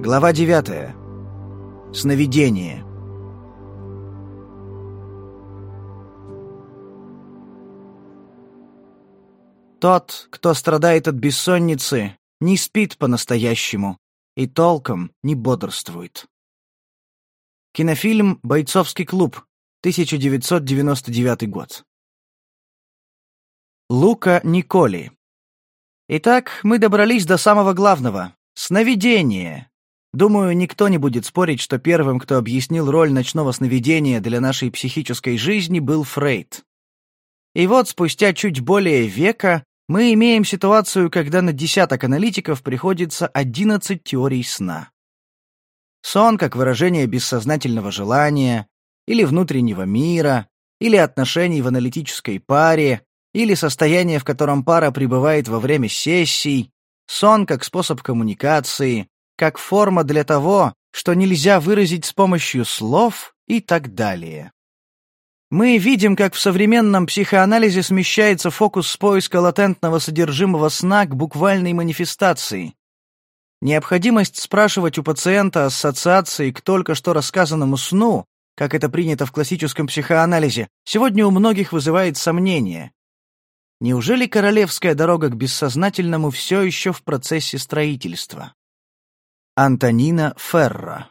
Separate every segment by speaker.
Speaker 1: Глава 9. Сновидение. Тот, кто страдает от бессонницы, не спит по-настоящему и толком не бодрствует. Кинофильм «Бойцовский клуб», 1999 год. Лука Николи. Итак, мы добрались до самого главного — сновидения. Думаю, никто не будет спорить, что первым, кто объяснил роль ночного сновидения для нашей психической жизни, был Фрейд. И вот спустя чуть более века мы имеем ситуацию, когда на десяток аналитиков приходится 11 теорий сна. Сон как выражение бессознательного желания, или внутреннего мира, или отношений в аналитической паре, или состояние, в котором пара пребывает во время сессий, сон как способ коммуникации, как форма для того, что нельзя выразить с помощью слов и так далее. Мы видим, как в современном психоанализе смещается фокус с поиска латентного содержимого сна к буквальной манифестации. Необходимость спрашивать у пациента ассоциации к только что рассказанному сну, как это принято в классическом психоанализе, сегодня у многих вызывает сомнения. Неужели королевская дорога к бессознательному все еще в процессе строительства? Антонина Ферра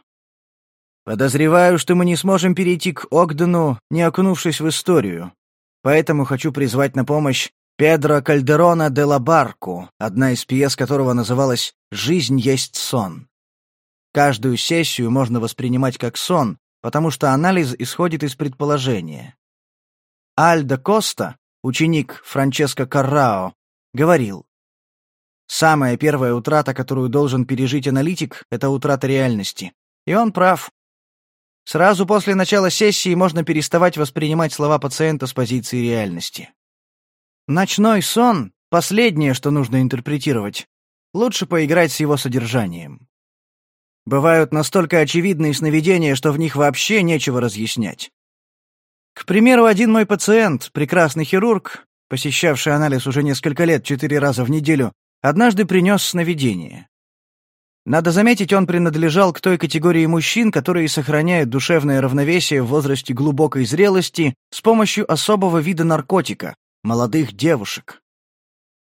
Speaker 1: Подозреваю, что мы не сможем перейти к Огдену, не окунувшись в историю. Поэтому хочу призвать на помощь Педро Кальдерона де ла Барку, одна из пьес которого называлась «Жизнь есть сон». Каждую сессию можно воспринимать как сон, потому что анализ исходит из предположения. Альдо Коста, ученик Франческо Каррао, говорил, «Самая первая утрата, которую должен пережить аналитик, это утрата реальности. И он прав. Сразу после начала сессии можно переставать воспринимать слова пациента с позиции реальности. Ночной сон — последнее, что нужно интерпретировать. Лучше поиграть с его содержанием. Бывают настолько очевидные сновидения, что в них вообще нечего разъяснять. К примеру, один мой пациент, прекрасный хирург, посещавший анализ уже несколько лет четыре раза в неделю, однажды принес сновидение. Надо заметить, он принадлежал к той категории мужчин, которые сохраняют душевное равновесие в возрасте глубокой зрелости с помощью особого вида наркотика — молодых девушек.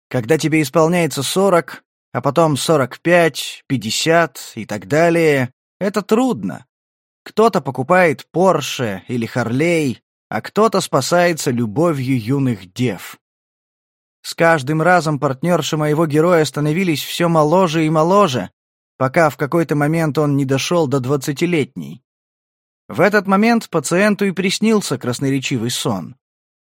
Speaker 1: Когда тебе исполняется 40, а потом 45, 50 и так далее, это трудно. Кто-то покупает Порше или Харлей, а кто-то спасается любовью юных дев. С каждым разом партнерши моего героя становились все моложе и моложе, пока в какой-то момент он не дошел до двадцатилетней. В этот момент пациенту и приснился красноречивый сон.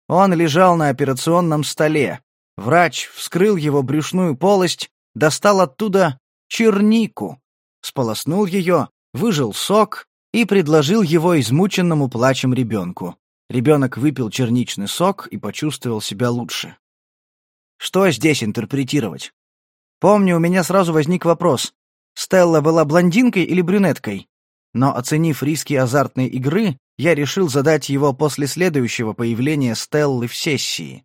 Speaker 1: Он лежал на операционном столе. Врач вскрыл его брюшную полость, достал оттуда чернику, сполоснул ее, выжил сок и предложил его измученному плачем ребенку. Ребенок выпил черничный сок и почувствовал себя лучше. Что здесь интерпретировать? Помню, у меня сразу возник вопрос, Стелла была блондинкой или брюнеткой? Но, оценив риски азартной игры, я решил задать его после следующего появления Стеллы в сессии.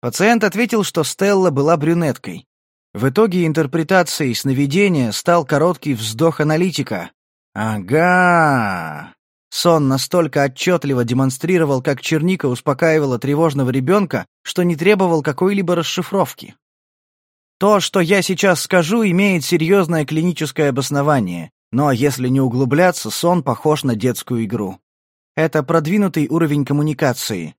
Speaker 1: Пациент ответил, что Стелла была брюнеткой. В итоге интерпретацией сновидения стал короткий вздох аналитика. «Ага!» Сон настолько отчетливо демонстрировал, как черника успокаивала тревожного ребенка, что не требовал какой-либо расшифровки. То, что я сейчас скажу, имеет серьезное клиническое обоснование, но если не углубляться, сон похож на детскую игру. Это продвинутый уровень коммуникации.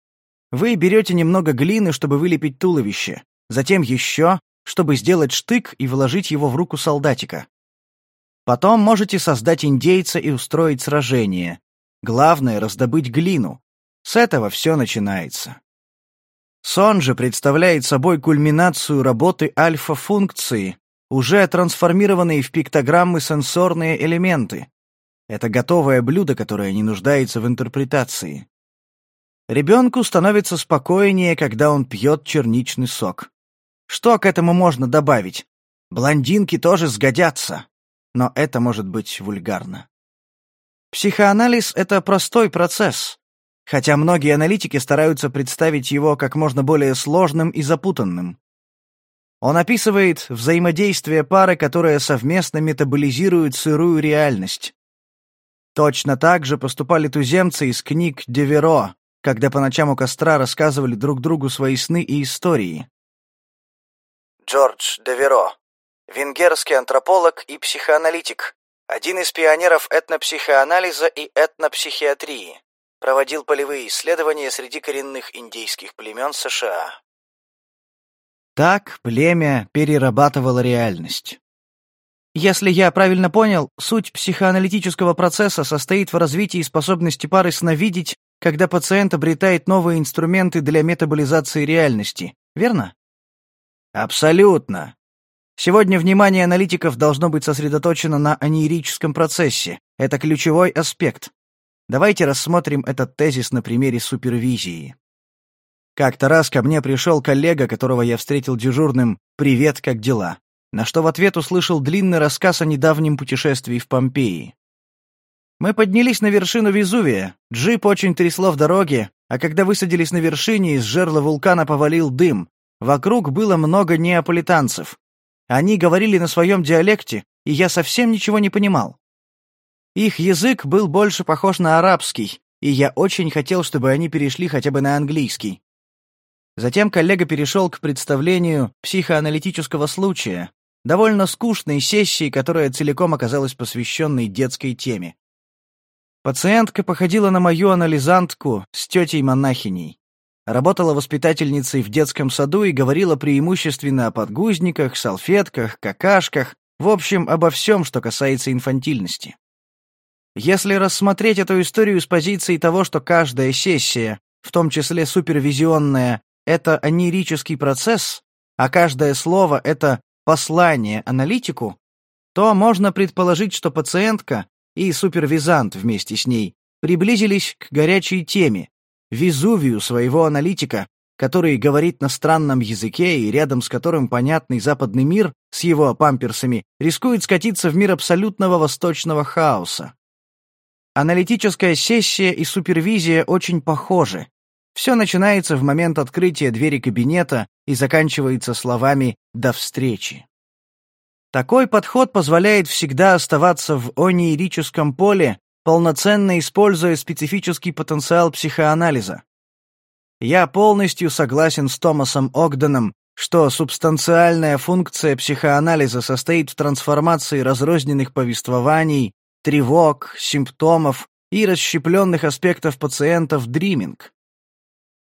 Speaker 1: Вы берете немного глины, чтобы вылепить туловище, затем еще, чтобы сделать штык и вложить его в руку солдатика. Потом можете создать индейца и устроить сражение. Главное — раздобыть глину. С этого все начинается. Сон же представляет собой кульминацию работы альфа-функции, уже трансформированные в пиктограммы сенсорные элементы. Это готовое блюдо, которое не нуждается в интерпретации. Ребенку становится спокойнее, когда он пьет черничный сок. Что к этому можно добавить? Блондинки тоже сгодятся. Но это может быть вульгарно. Психоанализ — это простой процесс, хотя многие аналитики стараются представить его как можно более сложным и запутанным. Он описывает взаимодействие пары, которая совместно метаболизирует сырую реальность. Точно так же поступали туземцы из книг Деверо, когда по ночам у костра рассказывали друг другу свои сны и истории.
Speaker 2: Джордж Деверо, венгерский антрополог и психоаналитик, один из пионеров этнопсихоанализа и этнопсихиатрии. Проводил полевые исследования среди коренных индейских племен США.
Speaker 1: Так племя перерабатывало реальность. Если я правильно понял, суть психоаналитического процесса состоит в развитии способности пары сновидеть, когда пациент обретает новые инструменты для метаболизации реальности, верно? Абсолютно. Сегодня внимание аналитиков должно быть сосредоточено на анеирическом процессе. Это ключевой аспект. Давайте рассмотрим этот тезис на примере супервизии. Как-то раз ко мне пришел коллега, которого я встретил дежурным «Привет, как дела?», на что в ответ услышал длинный рассказ о недавнем путешествии в Помпеи. Мы поднялись на вершину Везувия, джип очень трясло в дороге, а когда высадились на вершине, из жерла вулкана повалил дым. Вокруг было много неаполитанцев. Они говорили на своем диалекте, и я совсем ничего не понимал. Их язык был больше похож на арабский, и я очень хотел, чтобы они перешли хотя бы на английский. Затем коллега перешел к представлению психоаналитического случая, довольно скучной сессии, которая целиком оказалась посвященной детской теме. Пациентка походила на мою анализантку с тетей-монахиней. Работала воспитательницей в детском саду и говорила преимущественно о подгузниках, салфетках, какашках, в общем, обо всем, что касается инфантильности. Если рассмотреть эту историю с позиции того, что каждая сессия, в том числе супервизионная, это анерический процесс, а каждое слово — это послание аналитику, то можно предположить, что пациентка и супервизант вместе с ней приблизились к горячей теме, Везувию своего аналитика, который говорит на странном языке и рядом с которым понятный западный мир с его памперсами рискует скатиться в мир абсолютного восточного хаоса. Аналитическая сессия и супервизия очень похожи, все начинается в момент открытия двери кабинета и заканчивается словами «до встречи». Такой подход позволяет всегда оставаться в онеирическом поле, полноценно используя специфический потенциал психоанализа. Я полностью согласен с Томасом Огденом, что субстанциальная функция психоанализа состоит в трансформации разрозненных повествований, тревог, симптомов и расщепленных аспектов пациента в дриминг.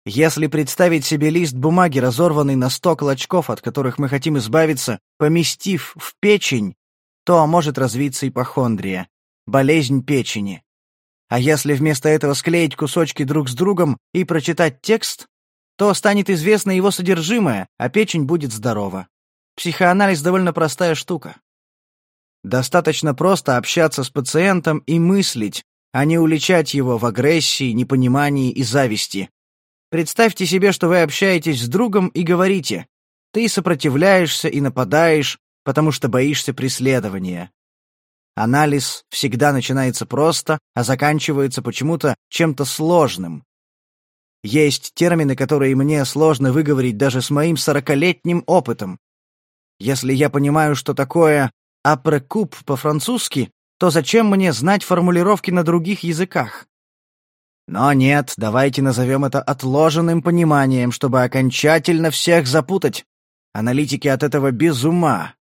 Speaker 1: Если представить себе лист бумаги, разорванный на сто клочков, от которых мы хотим избавиться, поместив в печень, то может развиться ипохондрия, болезнь печени. А если вместо этого склеить кусочки друг с другом и прочитать текст, то станет известно его содержимое, а печень будет здорова. Психоанализ довольно простая штука. Достаточно просто общаться с пациентом и мыслить, а не уличать его в агрессии, непонимании и зависти, Представьте себе, что вы общаетесь с другом и говорите «ты сопротивляешься и нападаешь, потому что боишься преследования». Анализ всегда начинается просто, а заканчивается почему-то чем-то сложным. Есть термины, которые мне сложно выговорить даже с моим сорокалетним опытом. Если я понимаю, что такое «апрекуп» по-французски, то зачем мне знать формулировки на других языках? Но нет, давайте назовем это отложенным пониманием, чтобы окончательно всех запутать. Аналитики от этого без ума.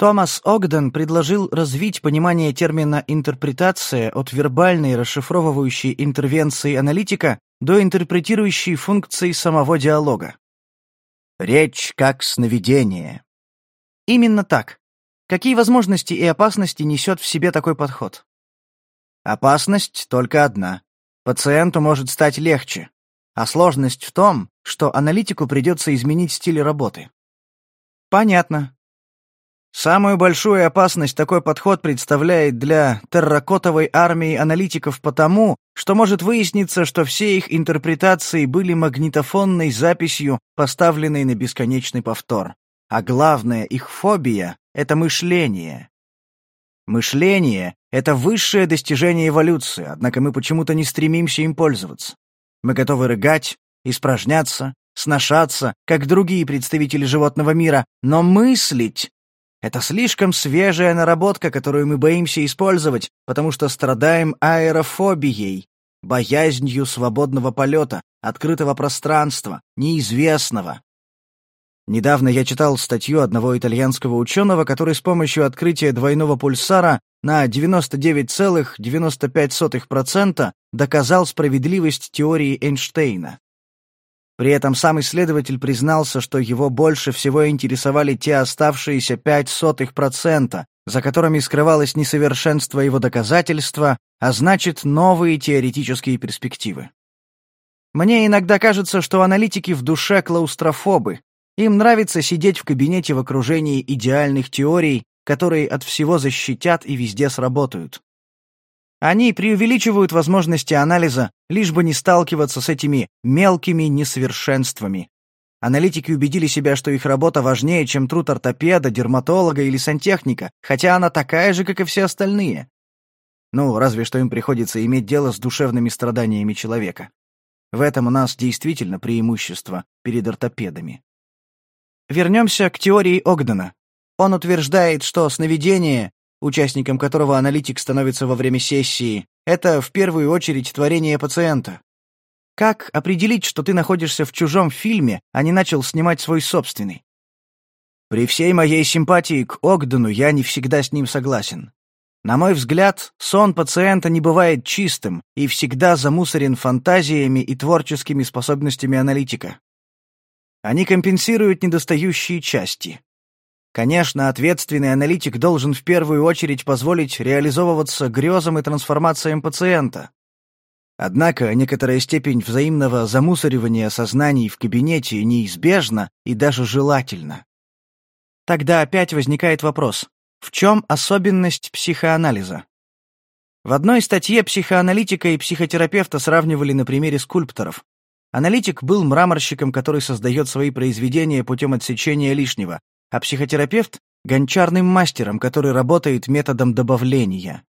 Speaker 1: Томас Огден предложил развить понимание термина «интерпретация» от вербальной расшифровывающей интервенции аналитика до интерпретирующей функции самого диалога. Речь как сновидение. Именно так. Какие возможности и опасности несет в себе такой подход? Опасность только одна Пациенту может стать легче, а сложность в том, что аналитику придется изменить стиль работы. Понятно. Самую большую опасность такой подход представляет для терракотовой армии аналитиков потому, что может выясниться, что все их интерпретации были магнитофонной записью, поставленной на бесконечный повтор. А главное, их фобия — это мышление. Мышление — это высшее достижение эволюции, однако мы почему-то не стремимся им пользоваться. Мы готовы рыгать, испражняться, сношаться, как другие представители животного мира, но мыслить — это слишком свежая наработка, которую мы боимся использовать, потому что страдаем аэрофобией, боязнью свободного полета, открытого пространства, неизвестного. Недавно я читал статью одного итальянского ученого, который с помощью открытия двойного пульсара на 99,95% доказал справедливость теории Эйнштейна. При этом сам исследователь признался, что его больше всего интересовали те оставшиеся 0,05%, за которыми скрывалось несовершенство его доказательства, а значит, новые теоретические перспективы. Мне иногда кажется, что аналитики в душе клаустрофобы. Им нравится сидеть в кабинете в окружении идеальных теорий, которые от всего защитят и везде сработают. Они преувеличивают возможности анализа, лишь бы не сталкиваться с этими мелкими несовершенствами. Аналитики убедили себя, что их работа важнее, чем труд ортопеда, дерматолога или сантехника, хотя она такая же, как и все остальные. Ну, разве что им приходится иметь дело с душевными страданиями человека. В этом у нас действительно преимущество перед ортопедами. Вернемся к теории Огдена. Он утверждает, что сновидение участником которого аналитик становится во время сессии, это в первую очередь творение пациента. Как определить, что ты находишься в чужом фильме, а не начал снимать свой собственный? При всей моей симпатии к Огдену я не всегда с ним согласен. На мой взгляд, сон пациента не бывает чистым и всегда замусорен фантазиями и творческими способностями аналитика. Они компенсируют недостающие части. Конечно, ответственный аналитик должен в первую очередь позволить реализовываться грезам и трансформациям пациента. Однако некоторая степень взаимного замусоривания сознаний в кабинете неизбежна и даже желательна. Тогда опять возникает вопрос, в чем особенность психоанализа? В одной статье психоаналитика и психотерапевта сравнивали на примере скульпторов. Аналитик был мраморщиком, который создает свои произведения путем отсечения лишнего, а психотерапевт — гончарным мастером, который работает методом добавления.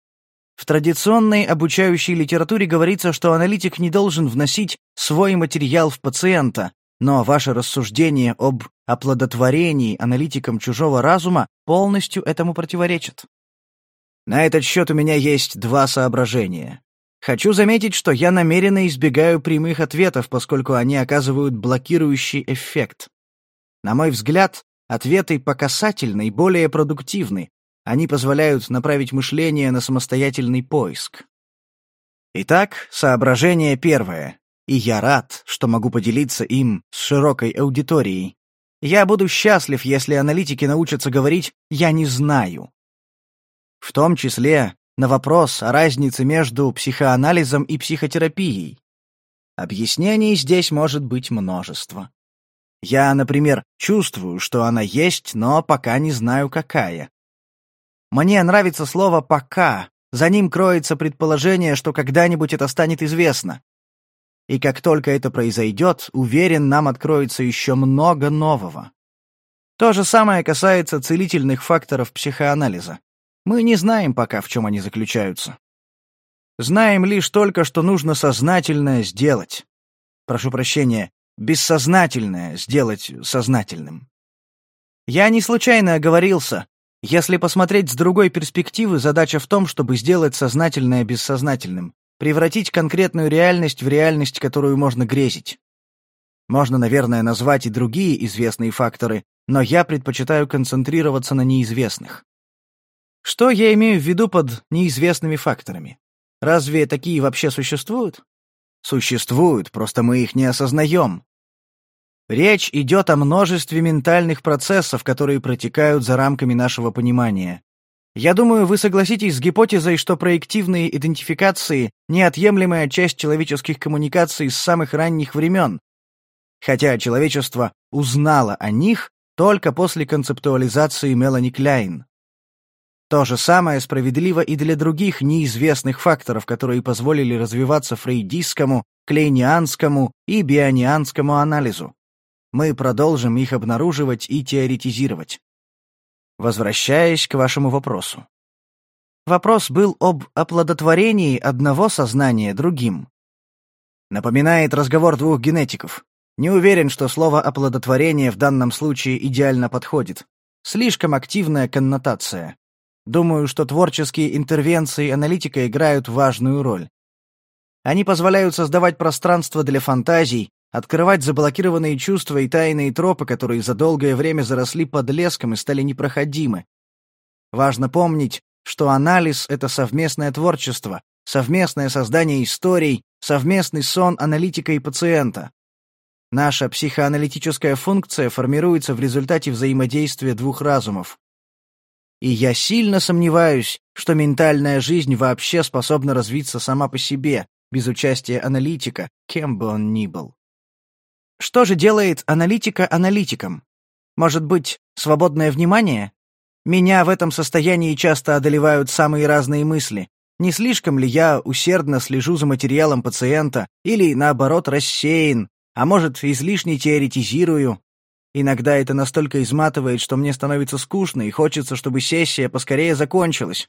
Speaker 1: В традиционной обучающей литературе говорится, что аналитик не должен вносить свой материал в пациента, но ваше рассуждение об оплодотворении аналитиком чужого разума полностью этому противоречит. На этот счет у меня есть два соображения. Хочу заметить, что я намеренно избегаю прямых ответов, поскольку они оказывают блокирующий эффект. На мой взгляд, Ответы по касательной более продуктивны. Они позволяют направить мышление на самостоятельный поиск. Итак, соображение первое. И я рад, что могу поделиться им с широкой аудиторией. Я буду счастлив, если аналитики научатся говорить «я не знаю». В том числе на вопрос о разнице между психоанализом и психотерапией. Объяснений здесь может быть множество. Я, например, чувствую, что она есть, но пока не знаю, какая. Мне нравится слово «пока». За ним кроется предположение, что когда-нибудь это станет известно. И как только это произойдет, уверен, нам откроется еще много нового. То же самое касается целительных факторов психоанализа. Мы не знаем пока, в чем они заключаются. Знаем лишь только, что нужно сознательно сделать. Прошу прощения, бессознательное сделать сознательным. Я не случайно оговорился. Если посмотреть с другой перспективы, задача в том, чтобы сделать сознательное бессознательным, превратить конкретную реальность в реальность, которую можно грезить. Можно, наверное, назвать и другие известные факторы, но я предпочитаю концентрироваться на неизвестных. Что я имею в виду под неизвестными факторами? Разве такие вообще существуют? Существуют, просто мы их не осознаем. Речь идет о множестве ментальных процессов, которые протекают за рамками нашего понимания. Я думаю, вы согласитесь с гипотезой, что проективные идентификации — неотъемлемая часть человеческих коммуникаций с самых ранних времен, хотя человечество узнало о них только после концептуализации Мелани Кляйн. То же самое справедливо и для других неизвестных факторов, которые позволили развиваться фрейдистскому, клейнианскому и бионианскому анализу. Мы продолжим их обнаруживать и теоретизировать. Возвращаясь к вашему вопросу. Вопрос был об оплодотворении одного сознания другим. Напоминает разговор двух генетиков. Не уверен, что слово «оплодотворение» в данном случае идеально подходит. Слишком активная коннотация. Думаю, что творческие интервенции аналитика играют важную роль. Они позволяют создавать пространство для фантазий, открывать заблокированные чувства и тайные тропы, которые за долгое время заросли под леском и стали непроходимы. Важно помнить, что анализ — это совместное творчество, совместное создание историй, совместный сон аналитика и пациента. Наша психоаналитическая функция формируется в результате взаимодействия двух разумов. И я сильно сомневаюсь, что ментальная жизнь вообще способна развиться сама по себе, без участия аналитика, кем бы он ни был. Что же делает аналитика аналитиком? Может быть, свободное внимание? Меня в этом состоянии часто одолевают самые разные мысли. Не слишком ли я усердно слежу за материалом пациента или, наоборот, рассеян, а может, излишне теоретизирую? Иногда это настолько изматывает, что мне становится скучно и хочется, чтобы сессия поскорее закончилась.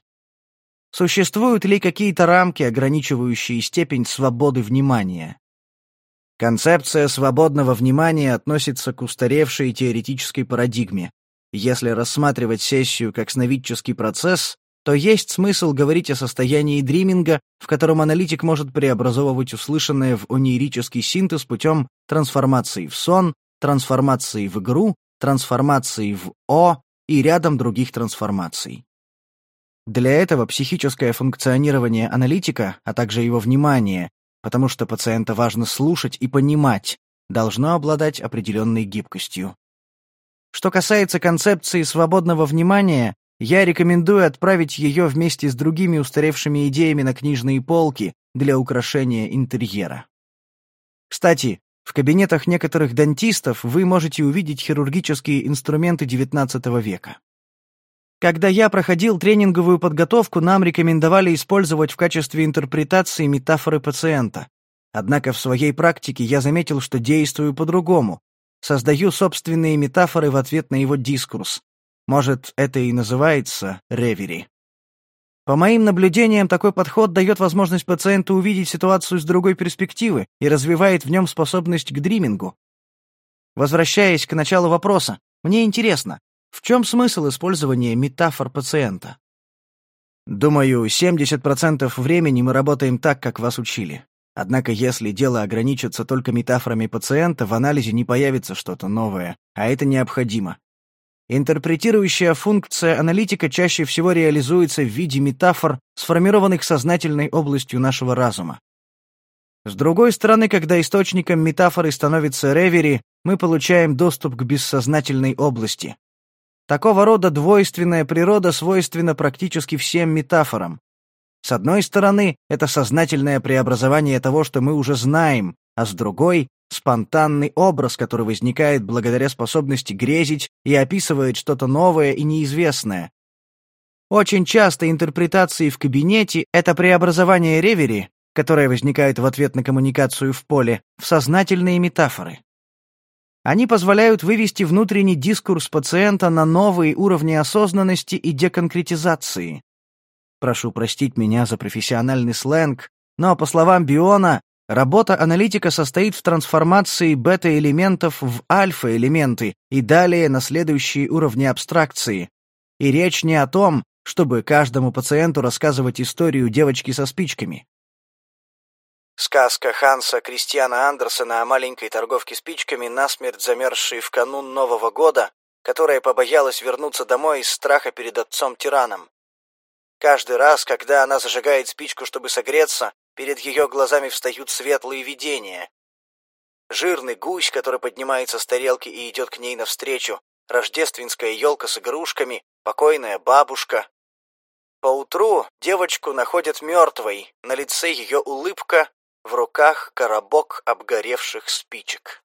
Speaker 1: Существуют ли какие-то рамки, ограничивающие степень свободы внимания? Концепция свободного внимания относится к устаревшей теоретической парадигме. Если рассматривать сессию как сновидческий процесс, то есть смысл говорить о состоянии дриминга, в котором аналитик может преобразовывать услышанное в онирический синтез путем трансформации в сон, трансформации в игру, трансформации в О и рядом других трансформаций. Для этого психическое функционирование аналитика, а также его внимание, потому что пациента важно слушать и понимать, должно обладать определенной гибкостью. Что касается концепции свободного внимания, я рекомендую отправить ее вместе с другими устаревшими идеями на книжные полки для украшения интерьера. Кстати, в кабинетах некоторых дантистов вы можете увидеть хирургические инструменты XIX века. Когда я проходил тренинговую подготовку, нам рекомендовали использовать в качестве интерпретации метафоры пациента. Однако в своей практике я заметил, что действую по-другому. Создаю собственные метафоры в ответ на его дискурс. Может, это и называется ревери. По моим наблюдениям, такой подход дает возможность пациенту увидеть ситуацию с другой перспективы и развивает в нем способность к дримингу. Возвращаясь к началу вопроса, мне интересно, в чем смысл использования метафор пациента? Думаю, 70% времени мы работаем так, как вас учили. Однако если дело ограничится только метафорами пациента, в анализе не появится что-то новое, а это необходимо. Интерпретирующая функция аналитика чаще всего реализуется в виде метафор, сформированных сознательной областью нашего разума. С другой стороны, когда источником метафоры становится ревери, мы получаем доступ к бессознательной области. Такого рода двойственная природа свойственна практически всем метафорам. С одной стороны, это сознательное преобразование того, что мы уже знаем, а с другой — спонтанный образ, который возникает благодаря способности грезить и описывает что-то новое и неизвестное. Очень часто интерпретации в кабинете — это преобразование ревери, которое возникает в ответ на коммуникацию в поле, в сознательные метафоры. Они позволяют вывести внутренний дискурс пациента на новые уровни осознанности и деконкретизации. Прошу простить меня за профессиональный сленг, но, по словам Биона, работа аналитика состоит в трансформации бета-элементов в альфа-элементы и далее на следующие уровни абстракции. И речь не о том, чтобы каждому пациенту рассказывать историю девочки со спичками.
Speaker 2: Сказка Ханса Кристиана Андерсена о маленькой торговке спичками, насмерть замерзшей в канун Нового года, которая побоялась вернуться домой из страха перед отцом-тираном. Каждый раз, когда она зажигает спичку, чтобы согреться, перед ее глазами встают светлые видения. Жирный гусь, который поднимается с тарелки и идет к ней навстречу, рождественская елка с игрушками, покойная бабушка. Поутру девочку находят мертвой, на лице ее улыбка, в руках коробок обгоревших спичек.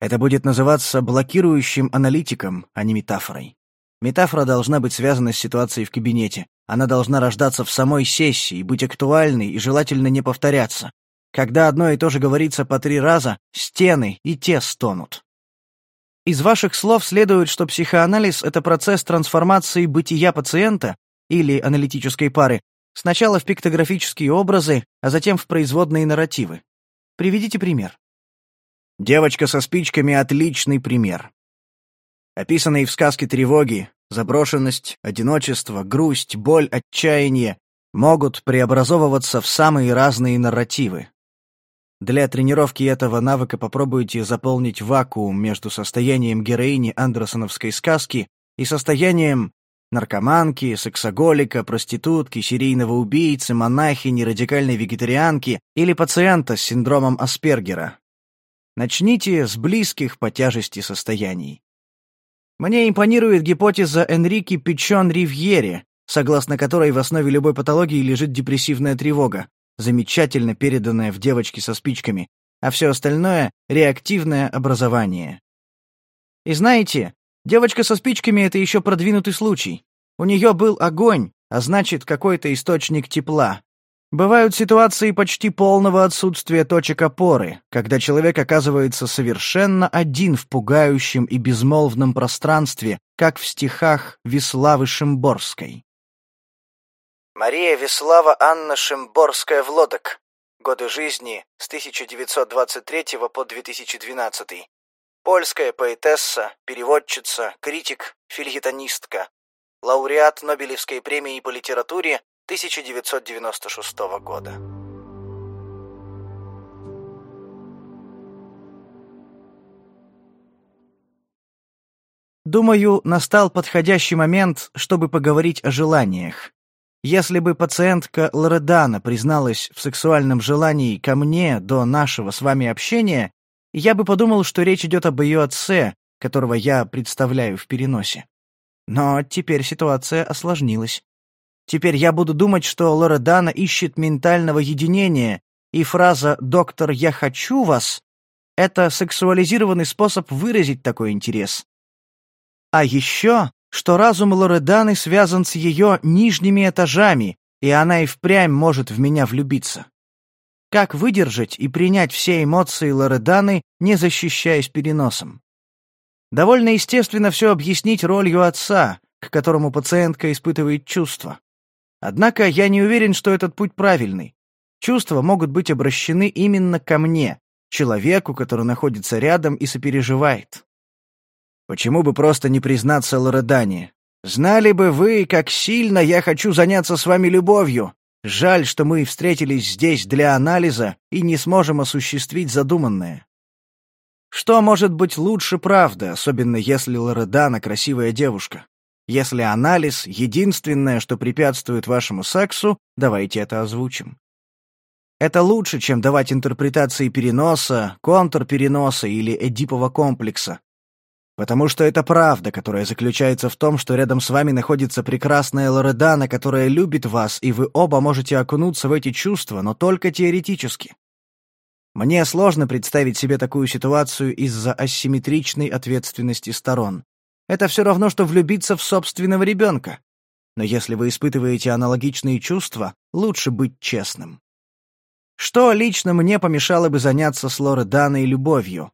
Speaker 1: Это будет называться блокирующим аналитиком, а не метафорой. Метафора должна быть связана с ситуацией в кабинете. Она должна рождаться в самой сессии, быть актуальной и желательно не повторяться. Когда одно и то же говорится по три раза, стены и те стонут. Из ваших слов следует, что психоанализ — это процесс трансформации бытия пациента или аналитической пары Сначала в пиктографические образы, а затем в производные нарративы. Приведите пример. Девочка со спичками — отличный пример. Описанные в сказке тревоги, заброшенность, одиночество, грусть, боль, отчаяние могут преобразовываться в самые разные нарративы. Для тренировки этого навыка попробуйте заполнить вакуум между состоянием героини андерсоновской сказки и состоянием наркоманки, сексоголика, проститутки, серийного убийцы, монахини, радикальной вегетарианки или пациента с синдромом Аспергера. Начните с близких по тяжести состояний. Мне импонирует гипотеза Энрики Пичон-Ривьери, согласно которой в основе любой патологии лежит депрессивная тревога, замечательно переданная в девочке со спичками, а все остальное — реактивное образование. И знаете, девочка со спичками — это еще продвинутый случай. У нее был огонь, а значит, какой-то источник тепла. Бывают ситуации почти полного отсутствия точек опоры, когда человек оказывается совершенно один в пугающем и безмолвном пространстве, как в стихах Веславы Шимборской.
Speaker 2: Мария Веслава Анна Шимборская-Влодок. Годы жизни с 1923 по 2012. Польская поэтесса, переводчица, критик, фильетонистка. Лауреат Нобелевской премии по литературе 1996 года.
Speaker 1: Думаю, настал подходящий момент, чтобы поговорить о желаниях. Если бы пациентка Лоредана призналась в сексуальном желании ко мне до нашего с вами общения, я бы подумал, что речь идет об ее отце, которого я представляю в переносе. Но теперь ситуация осложнилась. Теперь я буду думать, что Лоредана ищет ментального единения, и фраза «доктор, я хочу вас» — это сексуализированный способ выразить такой интерес. А еще, что разум Лореданы связан с ее нижними этажами, и она и впрямь может в меня влюбиться. Как выдержать и принять все эмоции Лореданы, не защищаясь переносом? Довольно естественно все объяснить ролью отца, к которому пациентка испытывает чувства. Однако я не уверен, что этот путь правильный. Чувства могут быть обращены именно ко мне, человеку, который находится рядом и сопереживает. Почему бы просто не признаться Лоредане? Знали бы вы, как сильно я хочу заняться с вами любовью. Жаль, что мы встретились здесь для анализа и не сможем осуществить задуманное. Что может быть лучше правды, особенно если Лоредана красивая девушка? Если анализ — единственное, что препятствует вашему сексу, давайте это озвучим. Это лучше, чем давать интерпретации переноса, контрпереноса или эдипового комплекса. Потому что это правда, которая заключается в том, что рядом с вами находится прекрасная Лоредана, которая любит вас, и вы оба можете окунуться в эти чувства, но только теоретически. Мне сложно представить себе такую ситуацию из-за асимметричной ответственности сторон. Это все равно, что влюбиться в собственного ребенка. Но если вы испытываете аналогичные чувства, лучше быть честным. Что лично мне помешало бы заняться с Лореданой любовью?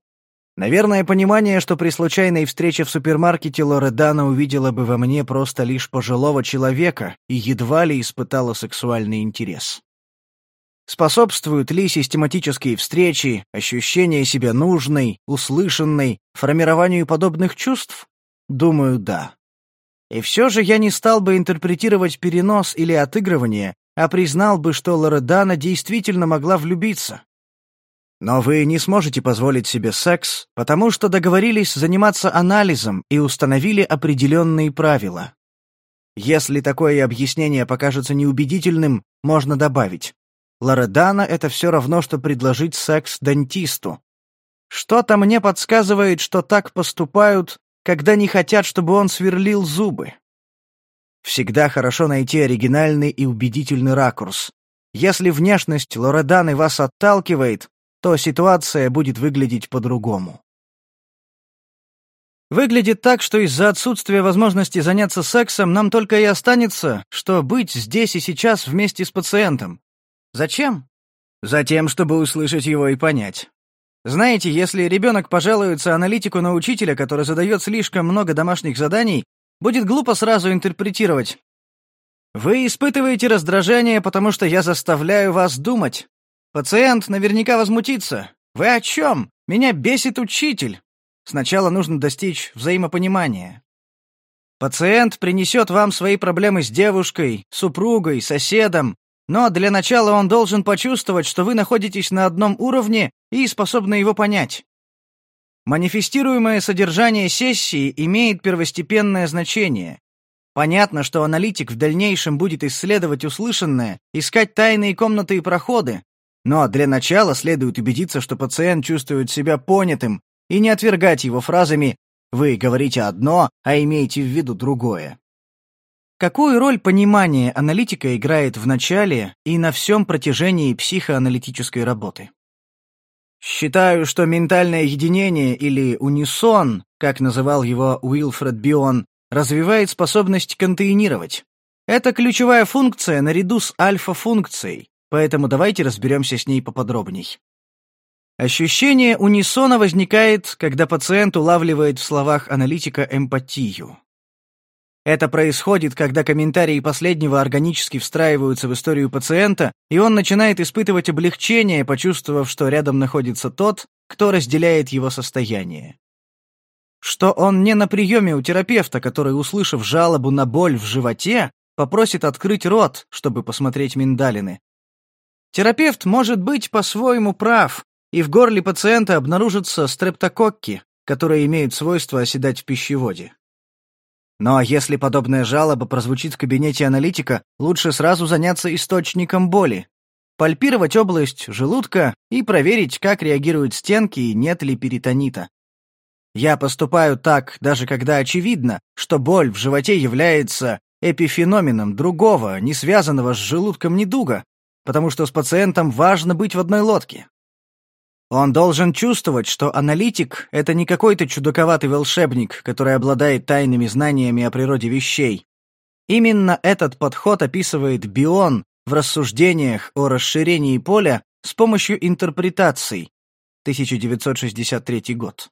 Speaker 1: Наверное, понимание, что при случайной встрече в супермаркете Лоредана увидела бы во мне просто лишь пожилого человека и едва ли испытала сексуальный интерес. Способствуют ли систематические встречи, ощущение себя нужной, услышанной, формированию подобных чувств? Думаю, да. И все же я не стал бы интерпретировать перенос или отыгрывание, а признал бы, что Лоредана действительно могла влюбиться. Но вы не сможете позволить себе секс, потому что договорились заниматься анализом и установили определенные правила. Если такое объяснение покажется неубедительным, можно добавить. Лоредана — это все равно, что предложить секс дантисту. Что-то мне подсказывает, что так поступают когда не хотят, чтобы он сверлил зубы. Всегда хорошо найти оригинальный и убедительный ракурс. Если внешность Лореданы вас отталкивает, то ситуация будет выглядеть по-другому. Выглядит так, что из-за отсутствия возможности заняться сексом нам только и останется, что быть здесь и сейчас вместе с пациентом. Зачем? Затем, чтобы услышать его и понять. Знаете, если ребенок пожалуется аналитику на учителя, который задает слишком много домашних заданий, будет глупо сразу интерпретировать. Вы испытываете раздражение, потому что я заставляю вас думать. Пациент наверняка возмутится. Вы о чем? Меня бесит учитель. Сначала нужно достичь взаимопонимания. Пациент принесет вам свои проблемы с девушкой, супругой, соседом, но для начала он должен почувствовать, что вы находитесь на одном уровне и способны его понять. Манифестируемое содержание сессии имеет первостепенное значение. Понятно, что аналитик в дальнейшем будет исследовать услышанное, искать тайные комнаты и проходы, но для начала следует убедиться, что пациент чувствует себя понятым, и не отвергать его фразами «вы говорите одно, а имеете в виду другое». Какую роль понимание аналитика играет в начале и на всем протяжении психоаналитической работы? Считаю, что ментальное единение или унисон, как называл его Уилфред Бион, развивает способность контейнировать. Это ключевая функция наряду с альфа-функцией, поэтому давайте разберемся с ней поподробней. Ощущение унисона возникает, когда пациент улавливает в словах аналитика эмпатию. Это происходит, когда комментарии последнего органически встраиваются в историю пациента, и он начинает испытывать облегчение, почувствовав, что рядом находится тот, кто разделяет его состояние. Что он не на приеме у терапевта, который, услышав жалобу на боль в животе, попросит открыть рот, чтобы посмотреть миндалины, Терапевт может быть по-своему прав, и в горле пациента обнаружатся стрептококки, которые имеют свойство оседать в пищеводе. Но если подобная жалоба прозвучит в кабинете аналитика, лучше сразу заняться источником боли, пальпировать область желудка и проверить, как реагируют стенки и нет ли перитонита. Я поступаю так, даже когда очевидно, что боль в животе является эпифеноменом другого, не связанного с желудком недуга, потому что с пациентом важно быть в одной лодке. Он должен чувствовать, что аналитик — это не какой-то чудаковатый волшебник, который обладает тайными знаниями о природе вещей. Именно этот подход описывает Бион в рассуждениях о расширении поля с помощью интерпретаций, 1963 год.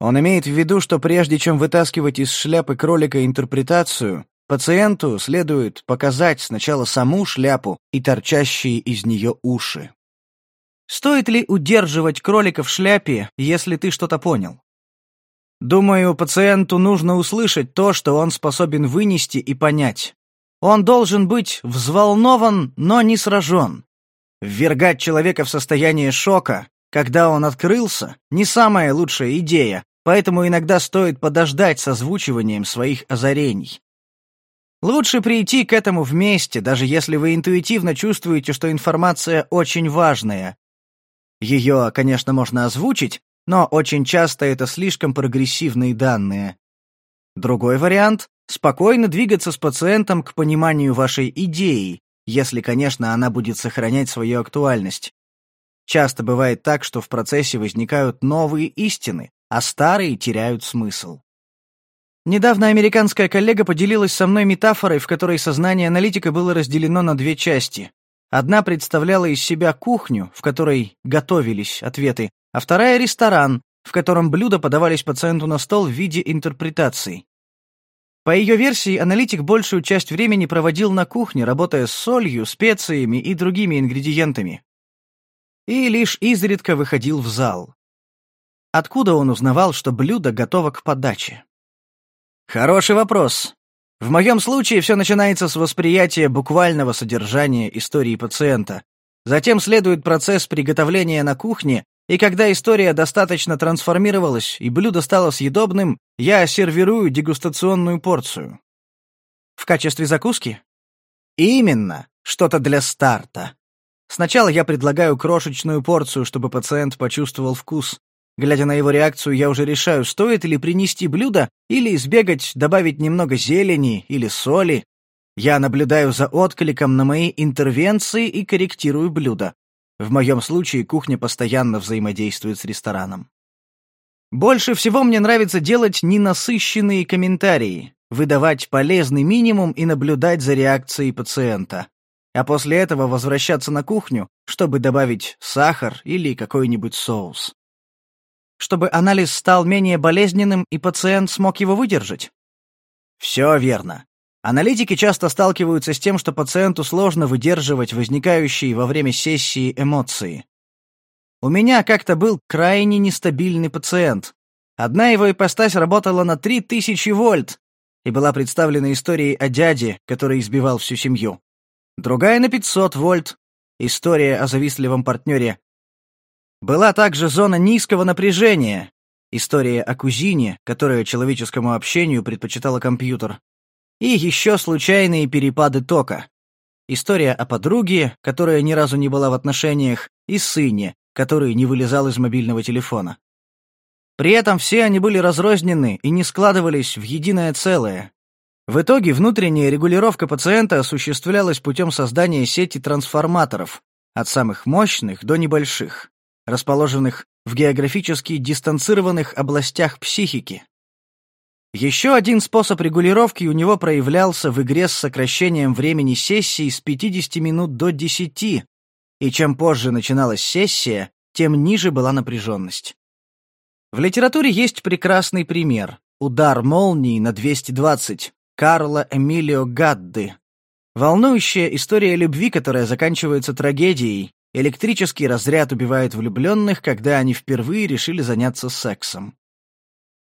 Speaker 1: Он имеет в виду, что прежде чем вытаскивать из шляпы кролика интерпретацию, Пациенту следует показать сначала саму шляпу и торчащие из нее уши. Стоит ли удерживать кролика в шляпе, если ты что-то понял? Думаю, пациенту нужно услышать то, что он способен вынести и понять. Он должен быть взволнован, но не сражен. Ввергать человека в состояние шока, когда он открылся, не самая лучшая идея, поэтому иногда стоит подождать с озвучиванием своих озарений. Лучше прийти к этому вместе, даже если вы интуитивно чувствуете, что информация очень важная. Ее, конечно, можно озвучить, но очень часто это слишком прогрессивные данные. Другой вариант — спокойно двигаться с пациентом к пониманию вашей идеи, если, конечно, она будет сохранять свою актуальность. Часто бывает так, что в процессе возникают новые истины, а старые теряют смысл. Недавно американская коллега поделилась со мной метафорой, в которой сознание аналитика было разделено на две части. Одна представляла из себя кухню, в которой готовились ответы, а вторая — ресторан, в котором блюда подавались пациенту на стол в виде интерпретаций. По ее версии, аналитик большую часть времени проводил на кухне, работая с солью, специями и другими ингредиентами. И лишь изредка выходил в зал. Откуда он узнавал, что блюдо готово к подаче? Хороший вопрос. В моем случае все начинается с восприятия буквального содержания истории пациента. Затем следует процесс приготовления на кухне, и когда история достаточно трансформировалась и блюдо стало съедобным, я сервирую дегустационную порцию. В качестве закуски? Именно, что-то для старта. Сначала я предлагаю крошечную порцию, чтобы пациент почувствовал вкус. Глядя на его реакцию, я уже решаю, стоит ли принести блюдо или избегать, добавить немного зелени или соли. Я наблюдаю за откликом на мои интервенции и корректирую блюдо. В моем случае кухня постоянно взаимодействует с рестораном. Больше всего мне нравится делать ненасыщенные комментарии, выдавать полезный минимум и наблюдать за реакцией пациента. А после этого возвращаться на кухню, чтобы добавить сахар или какой-нибудь соус чтобы анализ стал менее болезненным и пациент смог его выдержать? Все верно. Аналитики часто сталкиваются с тем, что пациенту сложно выдерживать возникающие во время сессии эмоции. У меня как-то был крайне нестабильный пациент. Одна его ипостась работала на 3000 вольт и была представлена историей о дяде, который избивал всю семью. Другая на 500 вольт. История о завистливом партнере. Была также зона низкого напряжения. История о кузине, которая человеческому общению предпочитала компьютер. И еще случайные перепады тока. История о подруге, которая ни разу не была в отношениях, и сыне, который не вылезал из мобильного телефона. При этом все они были разрознены и не складывались в единое целое. В итоге внутренняя регулировка пациента осуществлялась путем создания сети трансформаторов, от самых мощных до небольших, расположенных в географически дистанцированных областях психики. Еще один способ регулировки у него проявлялся в игре с сокращением времени сессии с 50 минут до 10, и чем позже начиналась сессия, тем ниже была напряженность. В литературе есть прекрасный пример «Удар молнии на 220» Карла Эмилио Гадды. Волнующая история любви, которая заканчивается трагедией, электрический разряд убивает влюбленных, когда они впервые решили заняться сексом.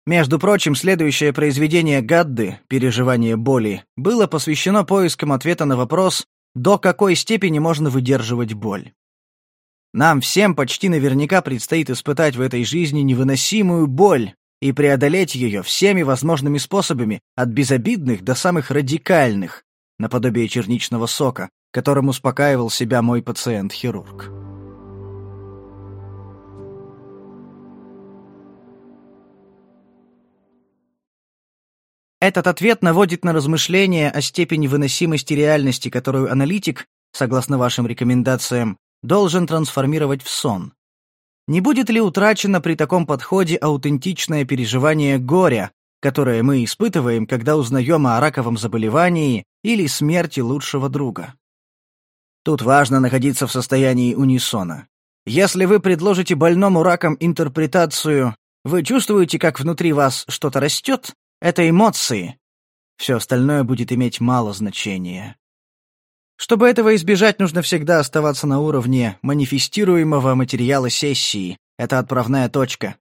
Speaker 1: Между прочим, следующее произведение Гадды «Переживание боли» было посвящено поискам ответа на вопрос, до какой степени можно выдерживать боль. Нам всем почти наверняка предстоит испытать в этой жизни невыносимую боль и преодолеть ее всеми возможными способами, от безобидных до самых радикальных, наподобие черничного сока, которым успокаивал себя мой пациент-хирург. Этот ответ наводит на размышления о степени выносимости реальности, которую аналитик, согласно вашим рекомендациям, должен трансформировать в сон. Не будет ли утрачено при таком подходе аутентичное переживание горя, которое мы испытываем, когда узнаем о раковом заболевании или смерти лучшего друга? Тут важно находиться в состоянии унисона. Если вы предложите больному раком интерпретацию «вы чувствуете, как внутри вас что-то растет», это эмоции. Все остальное будет иметь мало значения. Чтобы этого избежать, нужно всегда оставаться на уровне манифестируемого материала сессии. Это отправная точка.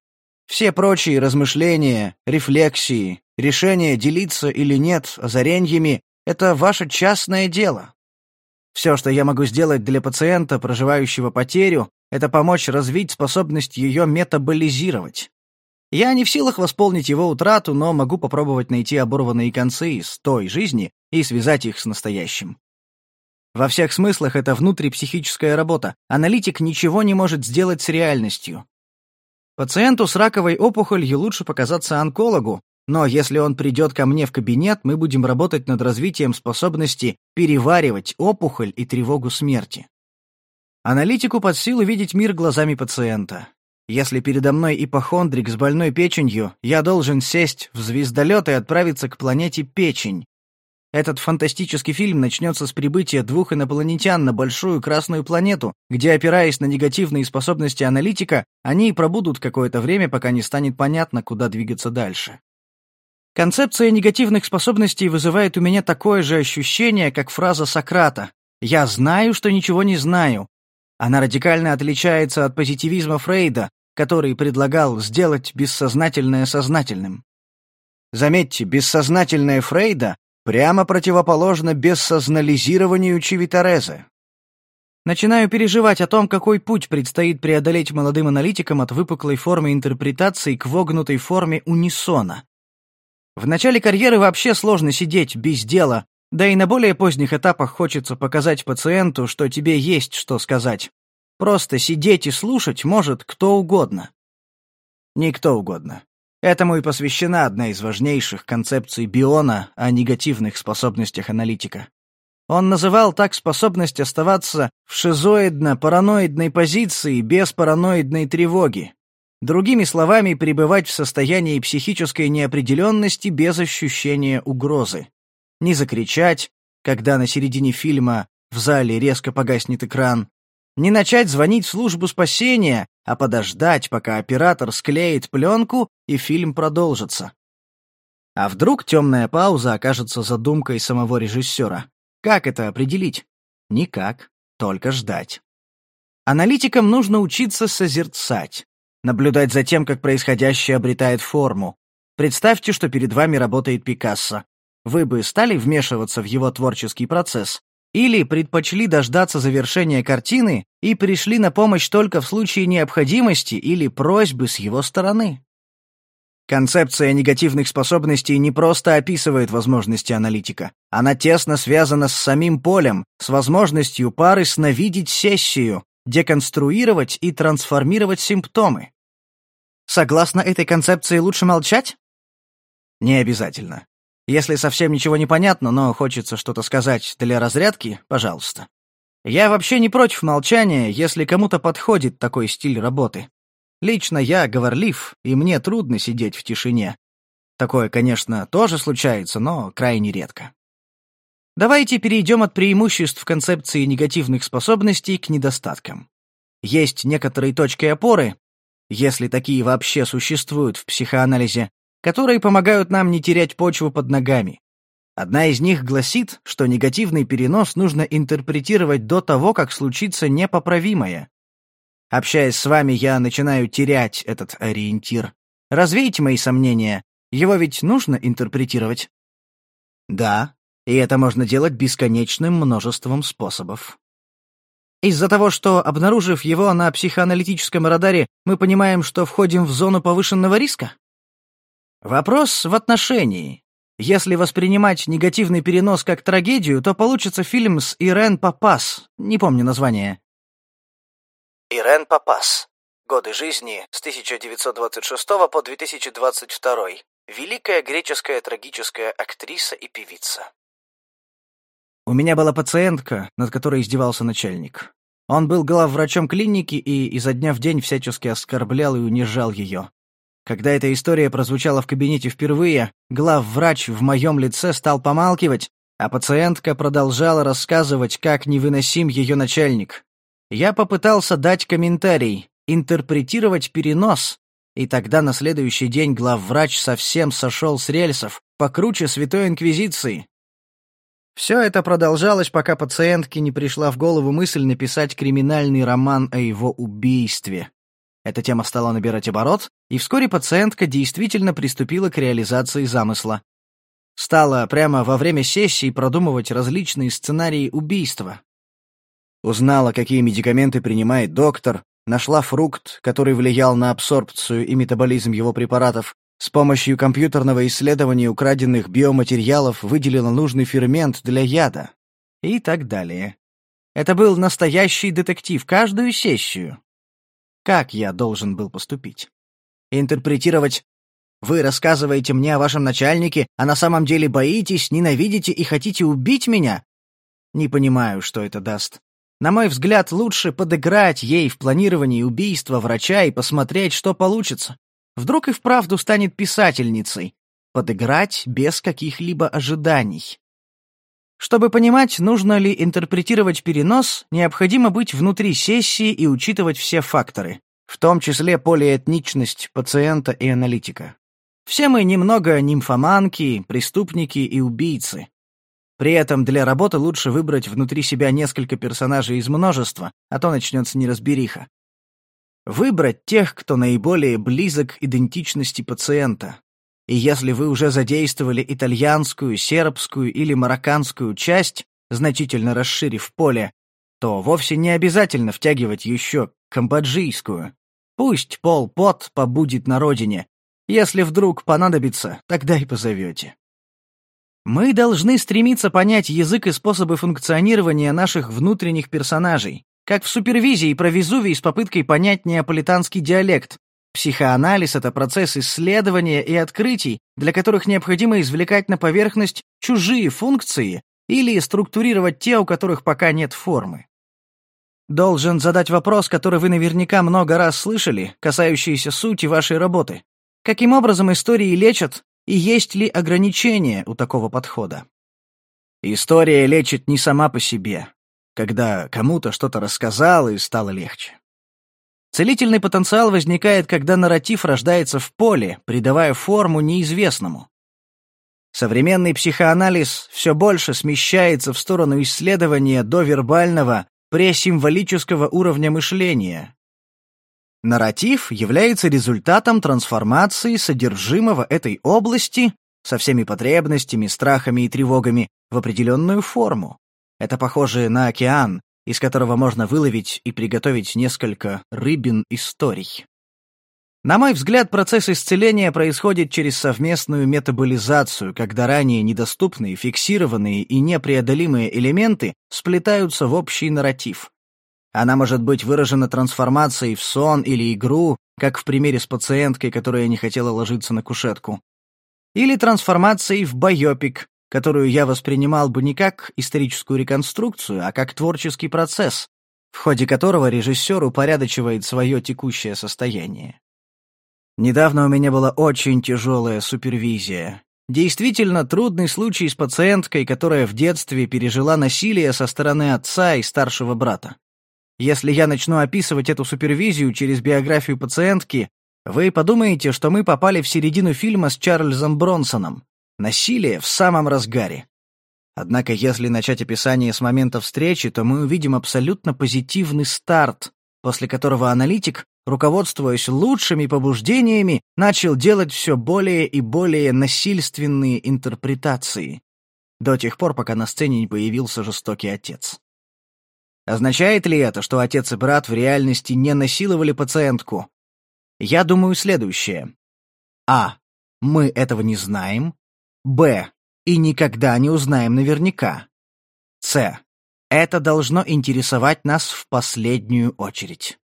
Speaker 1: Все прочие размышления, рефлексии, решения делиться или нет озарениями — это ваше частное дело. Все, что я могу сделать для пациента, проживающего потерю, это помочь развить способность ее метаболизировать. Я не в силах восполнить его утрату, но могу попробовать найти оборванные концы из той жизни и связать их с настоящим. Во всех смыслах это внутрипсихическая работа. Аналитик ничего не может сделать с реальностью. Пациенту с раковой опухолью лучше показаться онкологу, но если он придет ко мне в кабинет, мы будем работать над развитием способности переваривать опухоль и тревогу смерти. Аналитику под силу видеть мир глазами пациента. Если передо мной ипохондрик с больной печенью, я должен сесть в звездолет и отправиться к планете Печень. Этот фантастический фильм начнется с прибытия двух инопланетян на большую красную планету, где, опираясь на негативные способности аналитика, они и пробудут какое-то время, пока не станет понятно, куда двигаться дальше. Концепция негативных способностей вызывает у меня такое же ощущение, как фраза Сократа «Я знаю, что ничего не знаю». Она радикально отличается от позитивизма Фрейда, который предлагал сделать бессознательное сознательным. Заметьте, бессознательное Фрейда прямо противоположно бессознализированию Чивитарезы. Начинаю переживать о том, какой путь предстоит преодолеть молодым аналитикам от выпуклой формы интерпретации к вогнутой форме унисона. В начале карьеры вообще сложно сидеть без дела, да и на более поздних этапах хочется показать пациенту, что тебе есть что сказать. Просто сидеть и слушать может кто угодно. Никто угодно. Этому и посвящена одна из важнейших концепций Биона о негативных способностях аналитика. Он называл так способность оставаться в шизоидно-параноидной позиции без параноидной тревоги. Другими словами, пребывать в состоянии психической неопределенности без ощущения угрозы. Не закричать, когда на середине фильма в зале резко погаснет экран, не начать звонить в службу спасения, а подождать, пока оператор склеит пленку и фильм продолжится. А вдруг темная пауза окажется задумкой самого режиссера? Как это определить? Никак, только ждать. Аналитикам нужно учиться созерцать, наблюдать за тем, как происходящее обретает форму. Представьте, что перед вами работает Пикассо. Вы бы стали вмешиваться в его творческий процесс? Или предпочли дождаться завершения картины и пришли на помощь только в случае необходимости или просьбы с его стороны? Концепция негативных способностей не просто описывает возможности аналитика. Она тесно связана с самим полем, с возможностью пары сновидеть сессию, деконструировать и трансформировать симптомы. Согласно этой концепции лучше молчать? Не обязательно. Если совсем ничего не понятно, но хочется что-то сказать для разрядки, пожалуйста. Я вообще не против молчания, если кому-то подходит такой стиль работы. Лично я говорлив, и мне трудно сидеть в тишине. Такое, конечно, тоже случается, но крайне редко. Давайте перейдем от преимуществ концепции негативных способностей к недостаткам. Есть некоторые точки опоры, если такие вообще существуют в психоанализе, которые помогают нам не терять почву под ногами. Одна из них гласит, что негативный перенос нужно интерпретировать до того, как случится непоправимое. Общаясь с вами, я начинаю терять этот ориентир. Развейте мои сомнения. Его ведь нужно интерпретировать? Да, и это можно делать бесконечным множеством способов. Из-за того, что, обнаружив его на психоаналитическом радаре, мы понимаем, что входим в зону повышенного риска? Вопрос в отношении. Если воспринимать негативный перенос как трагедию, то получится фильм с Ирен Папас, не помню название.
Speaker 2: Ирен Папас. Годы жизни с 1926 по 2022. Великая греческая трагическая актриса и певица.
Speaker 1: У меня была пациентка, над которой издевался начальник. Он был главврачом клиники и изо дня в день всячески оскорблял и унижал ее. Когда эта история прозвучала в кабинете впервые, главврач в моем лице стал помалкивать, а пациентка продолжала рассказывать, как невыносим ее начальник. Я попытался дать комментарий, интерпретировать перенос, и тогда на следующий день главврач совсем сошел с рельсов, покруче Святой Инквизиции. Все это продолжалось, пока пациентке не пришла в голову мысль написать криминальный роман о его убийстве. Эта тема стала набирать оборот, и вскоре пациентка действительно приступила к реализации замысла. Стала прямо во время сессии продумывать различные сценарии убийства. Узнала, какие медикаменты принимает доктор, нашла фрукт, который влиял на абсорбцию и метаболизм его препаратов, с помощью компьютерного исследования украденных биоматериалов выделила нужный фермент для яда. И так далее. Это был настоящий детектив каждую сессию. Как я должен был поступить? Интерпретировать «Вы рассказываете мне о вашем начальнике, а на самом деле боитесь, ненавидите и хотите убить меня?» Не понимаю, что это даст. На мой взгляд, лучше подыграть ей в планировании убийства врача и посмотреть, что получится. Вдруг и вправду станет писательницей. Подыграть без каких-либо ожиданий. Чтобы понимать, нужно ли интерпретировать перенос, необходимо быть внутри сессии и учитывать все факторы, в том числе полиэтничность пациента и аналитика. Все мы немного нимфоманки, преступники и убийцы. При этом для работы лучше выбрать внутри себя несколько персонажей из множества, а то начнется неразбериха. Выбрать тех, кто наиболее близок к идентичности пациента. И если вы уже задействовали итальянскую, сербскую или марокканскую часть, значительно расширив поле, то вовсе не обязательно втягивать еще камбоджийскую. Пусть Пол Пот побудет на родине. Если вдруг понадобится, тогда и позовете. Мы должны стремиться понять язык и способы функционирования наших внутренних персонажей, как в супервизии про Везувий с попыткой понять неаполитанский диалект. Психоанализ — это процесс исследования и открытий, для которых необходимо извлекать на поверхность чужие функции или структурировать те, у которых пока нет формы. Должен задать вопрос, который вы наверняка много раз слышали, касающийся сути вашей работы. Каким образом истории лечат, и есть ли ограничения у такого подхода? История лечит не сама по себе, когда кому-то что-то рассказал и стало легче. Целительный потенциал возникает, когда нарратив рождается в поле, придавая форму неизвестному. Современный психоанализ все больше смещается в сторону исследования довербального, пресимволического уровня мышления. Нарратив является результатом трансформации содержимого этой области со всеми потребностями, страхами и тревогами в определенную форму. Это похоже на океан, из которого можно выловить и приготовить несколько рыбин историй. На мой взгляд, процесс исцеления происходит через совместную метаболизацию, когда ранее недоступные, фиксированные и непреодолимые элементы сплетаются в общий нарратив. Она может быть выражена трансформацией в сон или игру, как в примере с пациенткой, которая не хотела ложиться на кушетку. Или трансформацией в байопик, которую я воспринимал бы не как историческую реконструкцию, а как творческий процесс, в ходе которого режиссер упорядочивает свое текущее состояние. Недавно у меня была очень тяжелая супервизия. Действительно трудный случай с пациенткой, которая в детстве пережила насилие со стороны отца и старшего брата. Если я начну описывать эту супервизию через биографию пациентки, вы подумаете, что мы попали в середину фильма с Чарльзом Бронсоном. Насилие в самом разгаре. Однако, если начать описание с момента встречи, то мы увидим абсолютно позитивный старт, после которого аналитик руководствуясь лучшими побуждениями, начал делать все более и более насильственные интерпретации, до тех пор, пока на сцене не появился жестокий отец. Означает ли это, что отец и брат в реальности не насиловали пациентку? Я думаю следующее. А. Мы этого не знаем. Б. И никогда не узнаем наверняка. С. Это должно интересовать нас в последнюю очередь.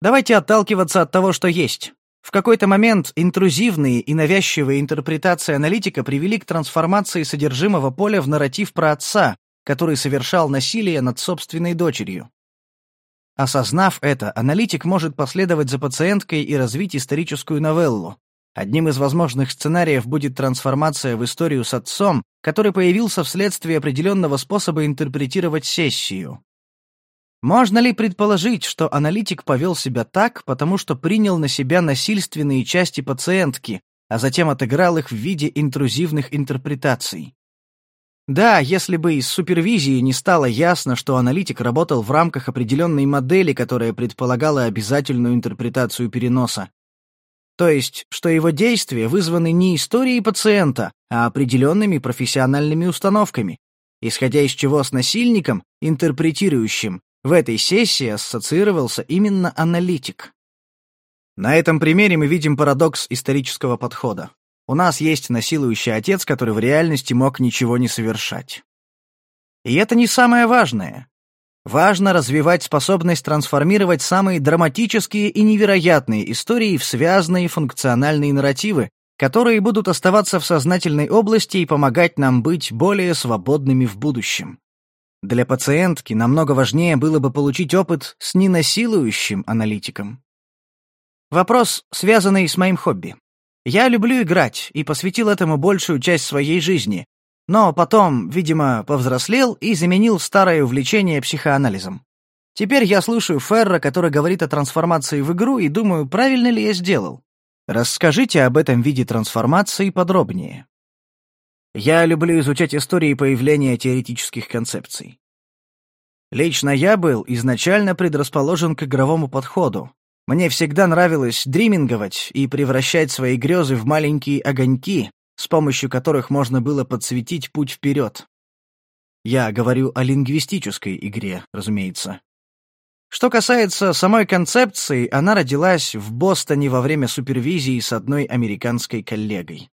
Speaker 1: Давайте отталкиваться от того, что есть. В какой-то момент интрузивные и навязчивые интерпретации аналитика привели к трансформации содержимого поля в нарратив про отца, который совершал насилие над собственной дочерью. Осознав это, аналитик может последовать за пациенткой и развить историческую новеллу. Одним из возможных сценариев будет трансформация в историю с отцом, который появился вследствие определенного способа интерпретировать сессию. Можно ли предположить, что аналитик повел себя так, потому что принял на себя насильственные части пациентки, а затем отыграл их в виде интрузивных интерпретаций? Да, если бы из супервизии не стало ясно, что аналитик работал в рамках определенной модели, которая предполагала обязательную интерпретацию переноса. То есть, что его действия вызваны не историей пациента, а определенными профессиональными установками, исходя из чего с насильником, интерпретирующим, в этой сессии ассоциировался именно аналитик. На этом примере мы видим парадокс исторического подхода. У нас есть насилующий отец, который в реальности мог ничего не совершать. И это не самое важное. Важно развивать способность трансформировать самые драматические и невероятные истории в связанные функциональные нарративы, которые будут оставаться в сознательной области и помогать нам быть более свободными в будущем. Для пациентки намного важнее было бы получить опыт с ненасилующим аналитиком. Вопрос, связанный с моим хобби. Я люблю играть и посвятил этому большую часть своей жизни, но потом, видимо, повзрослел и заменил старое увлечение психоанализом. Теперь я слушаю Ферра, который говорит о трансформации в игру, и думаю, правильно ли я сделал. Расскажите об этом виде трансформации подробнее. Я люблю изучать истории появления теоретических концепций. Лично я был изначально предрасположен к игровому подходу. Мне всегда нравилось дриминговать и превращать свои грезы в маленькие огоньки, с помощью которых можно было подсветить путь вперед. Я говорю о лингвистической игре, разумеется. Что касается самой концепции, она родилась в Бостоне во время супервизии с одной американской коллегой.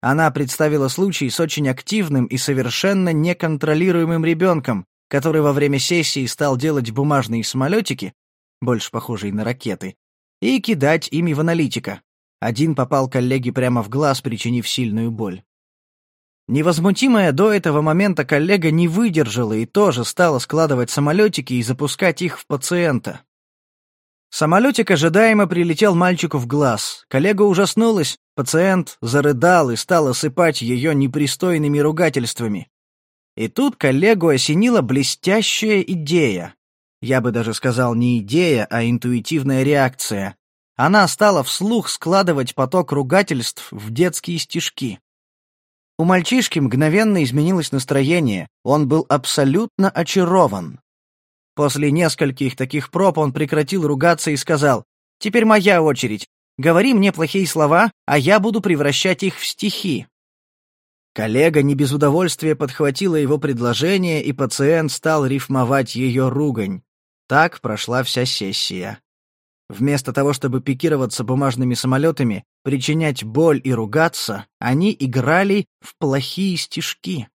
Speaker 1: Она представила случай с очень активным и совершенно неконтролируемым ребенком, который во время сессии стал делать бумажные самолетики, больше похожие на ракеты, и кидать ими в аналитика. Один попал коллеге прямо в глаз, причинив сильную боль. Невозмутимая до этого момента коллега не выдержала и тоже стала складывать самолетики и запускать их в пациента. Самолетик ожидаемо прилетел мальчику в глаз. Коллега ужаснулась, пациент зарыдал и стал осыпать ее непристойными ругательствами. И тут коллегу осенила блестящая идея. Я бы даже сказал не идея, а интуитивная реакция. Она стала вслух складывать поток ругательств в детские стишки. У мальчишки мгновенно изменилось настроение, он был абсолютно очарован. После нескольких таких проб он прекратил ругаться и сказал, «Теперь моя очередь. Говори мне плохие слова, а я буду превращать их в стихи». Коллега не без удовольствия подхватила его предложение, и пациент стал рифмовать ее ругань. Так прошла вся сессия. Вместо того, чтобы пикироваться бумажными самолетами, причинять боль и ругаться, они играли в плохие стишки.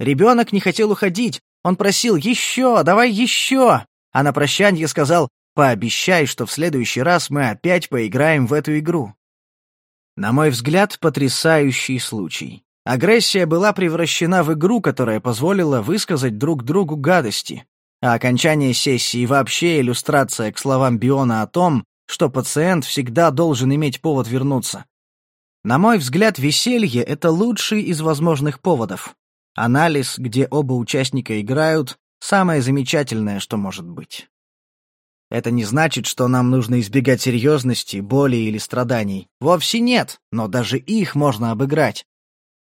Speaker 1: Ребенок не хотел уходить, он просил «Еще, давай еще!» А на прощанье сказал «Пообещай, что в следующий раз мы опять поиграем в эту игру». На мой взгляд, потрясающий случай. Агрессия была превращена в игру, которая позволила высказать друг другу гадости. А окончание сессии вообще иллюстрация к словам Биона о том, что пациент всегда должен иметь повод вернуться. На мой взгляд, веселье — это лучший из возможных поводов. Анализ, где оба участника играют, самое замечательное, что может быть. Это не значит, что нам нужно избегать серьезности, боли или страданий. Вовсе нет, но даже их можно обыграть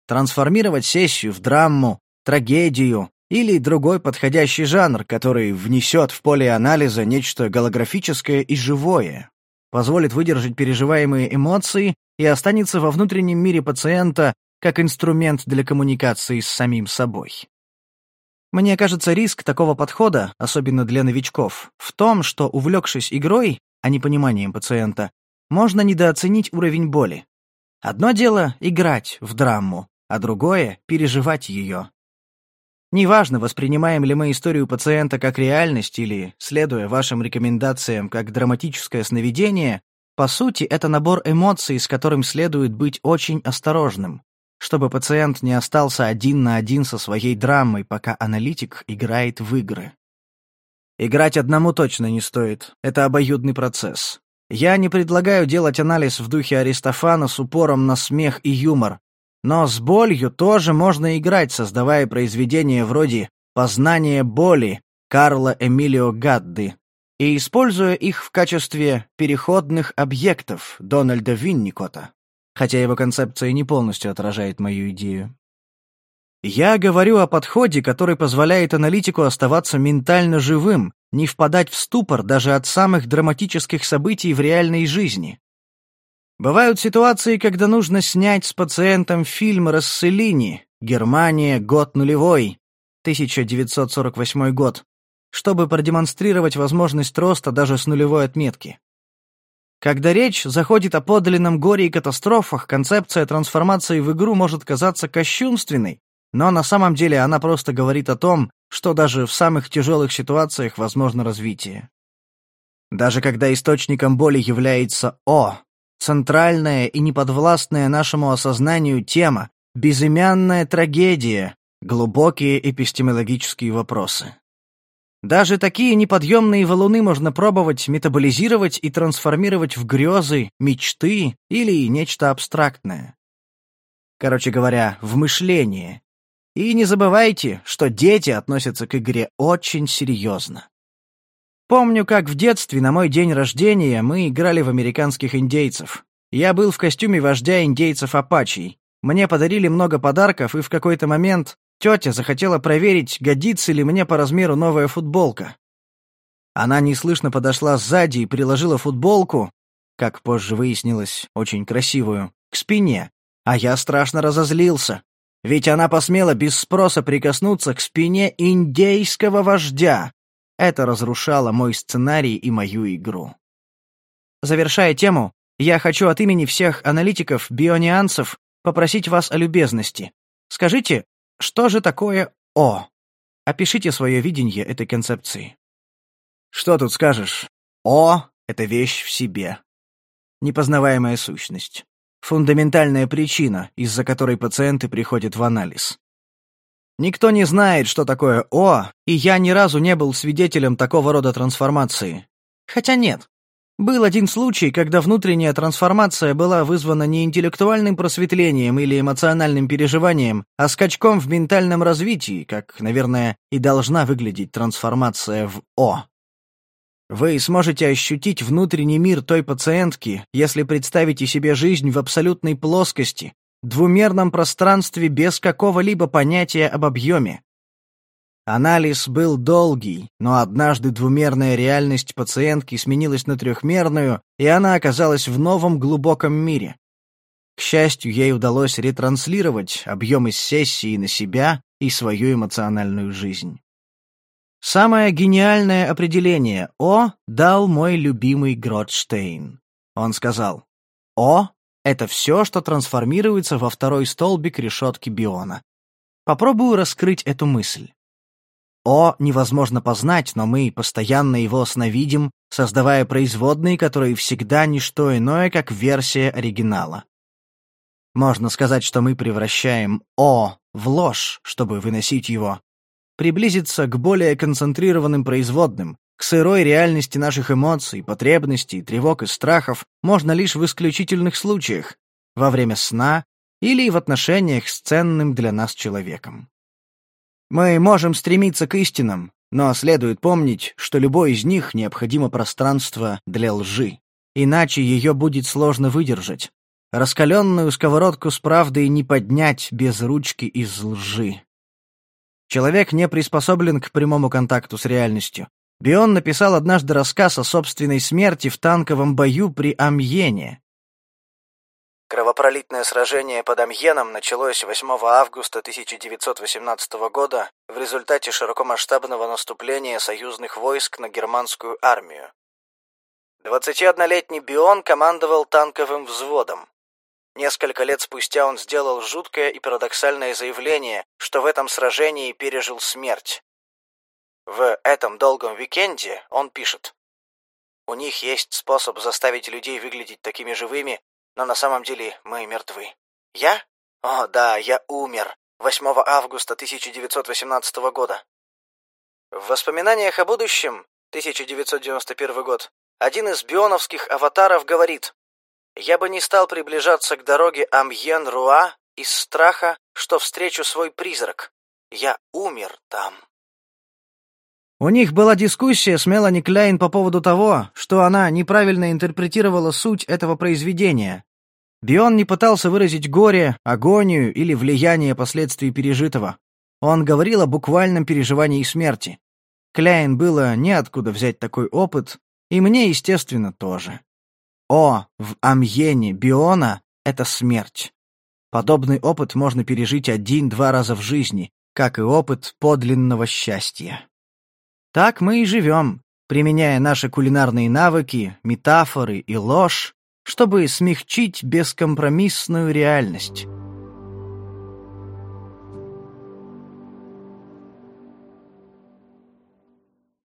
Speaker 1: трансформировать сессию в драму, трагедию или другой подходящий жанр, который внесет в поле анализа нечто голографическое и живое, позволит выдержать переживаемые эмоции и останется во внутреннем мире пациента как инструмент для коммуникации с самим собой. Мне кажется, риск такого подхода, особенно для новичков, в том, что, увлекшись игрой, а не пониманием пациента, можно недооценить уровень боли. Одно дело — играть в драму, а другое — переживать ее. Неважно, воспринимаем ли мы историю пациента как реальность или, следуя вашим рекомендациям, как драматическое сновидение, по сути, это набор эмоций, с которым следует быть очень осторожным, чтобы пациент не остался один на один со своей драмой, пока аналитик играет в игры. Играть одному точно не стоит, это обоюдный процесс. Я не предлагаю делать анализ в духе Аристофана с упором на смех и юмор, но с болью тоже можно играть, создавая произведения вроде «Познание боли» Карла Эмилио Гадды и используя их в качестве переходных объектов Дональда Винникота, хотя его концепция не полностью отражает мою идею. Я говорю о подходе, который позволяет аналитику оставаться ментально живым, не впадать в ступор даже от самых драматических событий в реальной жизни, Бывают ситуации, когда нужно снять с пациентом фильм «Расселини», Германия, год нулевой, 1948 год, чтобы продемонстрировать возможность роста даже с нулевой отметки. Когда речь заходит о подлинном горе и катастрофах, концепция трансформации в игру может казаться кощунственной, но на самом деле она просто говорит о том, что даже в самых тяжелых ситуациях возможно развитие. Даже когда источником боли является О, центральная и неподвластная нашему осознанию тема, безымянная трагедия, глубокие эпистемологические вопросы. Даже такие неподъемные валуны можно пробовать метаболизировать и трансформировать в грезы, мечты или нечто абстрактное. Короче говоря, в мышление. И не забывайте, что дети относятся к игре очень серьезно. Помню, как в детстве на мой день рождения мы играли в американских индейцев. Я был в костюме вождя индейцев Апачей. Мне подарили много подарков, и в какой-то момент тетя захотела проверить, годится ли мне по размеру новая футболка. Она неслышно подошла сзади и приложила футболку, как позже выяснилось, очень красивую, к спине, а я страшно разозлился. Ведь она посмела без спроса прикоснуться к спине индейского вождя. Это разрушало мой сценарий и мою игру. Завершая тему, я хочу от имени всех аналитиков бионианцев попросить вас о любезности. Скажите, что же такое О? Опишите свое видение этой концепции. Что тут скажешь? О — это вещь в себе. Непознаваемая сущность. Фундаментальная причина, из-за которой пациенты приходят в анализ. Никто не знает, что такое О, и я ни разу не был свидетелем такого рода трансформации. Хотя нет. Был один случай, когда внутренняя трансформация была вызвана не интеллектуальным просветлением или эмоциональным переживанием, а скачком в ментальном развитии, как, наверное, и должна выглядеть трансформация в О. Вы сможете ощутить внутренний мир той пациентки, если представите себе жизнь в абсолютной плоскости, двумерном пространстве без какого-либо понятия об объеме. Анализ был долгий, но однажды двумерная реальность пациентки сменилась на трехмерную, и она оказалась в новом глубоком мире. К счастью, ей удалось ретранслировать объем из сессии на себя и свою эмоциональную жизнь. Самое гениальное определение «О» дал мой любимый Гротштейн. Он сказал «О» — это все, что трансформируется во второй столбик решетки биона. Попробую раскрыть эту мысль. О невозможно познать, но мы постоянно его сновидим, создавая производные, которые всегда не что иное, как версия оригинала. Можно сказать, что мы превращаем О в ложь, чтобы выносить его. Приблизиться к более концентрированным производным, к сырой реальности наших эмоций, потребностей, тревог и страхов можно лишь в исключительных случаях, во время сна или в отношениях с ценным для нас человеком. Мы можем стремиться к истинам, но следует помнить, что любой из них необходимо пространство для лжи. Иначе ее будет сложно выдержать. Раскаленную сковородку с правдой не поднять без ручки из лжи. Человек не приспособлен к прямому контакту с реальностью. Бион написал однажды рассказ о собственной смерти в танковом бою при Амьене.
Speaker 2: Кровопролитное сражение под Амьеном началось 8 августа 1918 года в результате широкомасштабного наступления союзных войск на германскую армию. 21-летний Бион командовал танковым взводом. Несколько лет спустя он сделал жуткое и парадоксальное заявление, что в этом сражении пережил смерть. В этом долгом уикенде он пишет. У них есть способ заставить людей выглядеть такими живыми, но на самом деле мы мертвы. Я? О, да, я умер 8 августа 1918 года. В воспоминаниях о будущем, 1991 год, один из бионовских аватаров говорит, «Я бы не стал приближаться к дороге Амьен-Руа из страха, что встречу свой призрак. Я умер там».
Speaker 1: У них была дискуссия с Мелани Кляйн по поводу того, что она неправильно интерпретировала суть этого произведения. Бион не пытался выразить горе, агонию или влияние последствий пережитого. Он говорил о буквальном переживании смерти. Кляйн было неоткуда взять такой опыт, и мне, естественно, тоже. О, в амьене Биона — это смерть. Подобный опыт можно пережить один-два раза в жизни, как и опыт подлинного счастья. Так мы и живем, применяя наши кулинарные навыки, метафоры и ложь, чтобы смягчить бескомпромиссную реальность.